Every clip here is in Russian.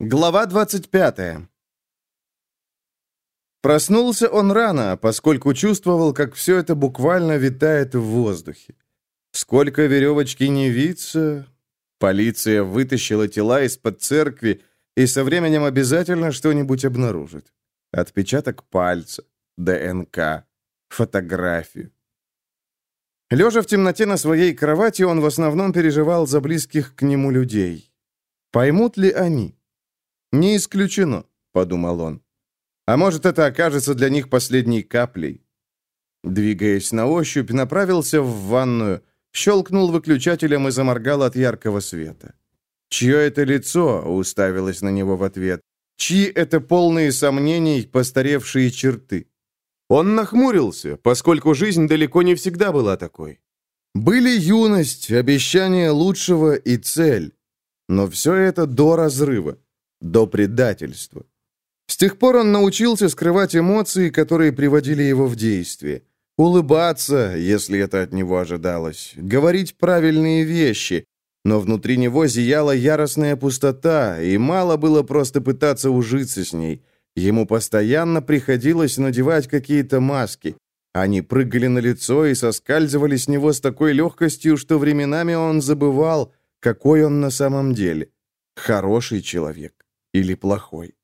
Глава 25. Проснулся он рано, поскольку чувствовал, как все это буквально витает в воздухе. Сколько веревочки не виться... Полиция вытащила тела из-под церкви и со временем обязательно что-нибудь обнаружит. Отпечаток пальца, ДНК, фотографию. Лежа в темноте на своей кровати, он в основном переживал за близких к нему людей. Поймут ли они? «Не исключено», — подумал он. «А может, это окажется для них последней каплей». Двигаясь на ощупь, направился в ванную, щелкнул выключателем и заморгал от яркого света. Чье это лицо уставилось на него в ответ? Чьи это полные сомнений постаревшие черты? Он нахмурился, поскольку жизнь далеко не всегда была такой. Были юность, обещание лучшего и цель. Но все это до разрыва до предательства. С тех пор он научился скрывать эмоции, которые приводили его в действие. Улыбаться, если это от него ожидалось, говорить правильные вещи, но внутри него зияла яростная пустота, и мало было просто пытаться ужиться с ней. Ему постоянно приходилось надевать какие-то маски. Они прыгали на лицо и соскальзывали с него с такой легкостью, что временами он забывал, какой он на самом деле. Хороший человек или плохой.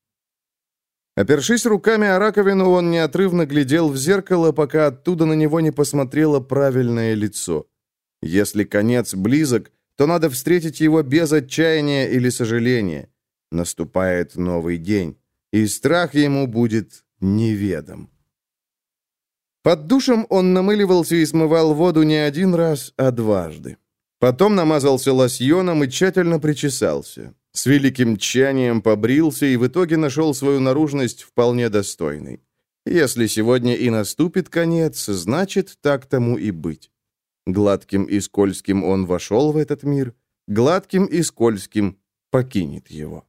Опершись руками о раковину, он неотрывно глядел в зеркало, пока оттуда на него не посмотрело правильное лицо. Если конец близок, то надо встретить его без отчаяния или сожаления. Наступает новый день, и страх ему будет неведом. Под душем он намыливался и смывал воду не один раз, а дважды. Потом намазался лосьоном и тщательно причесался. С великим тщанием побрился и в итоге нашел свою наружность вполне достойной. Если сегодня и наступит конец, значит, так тому и быть. Гладким и скользким он вошел в этот мир, гладким и скользким покинет его.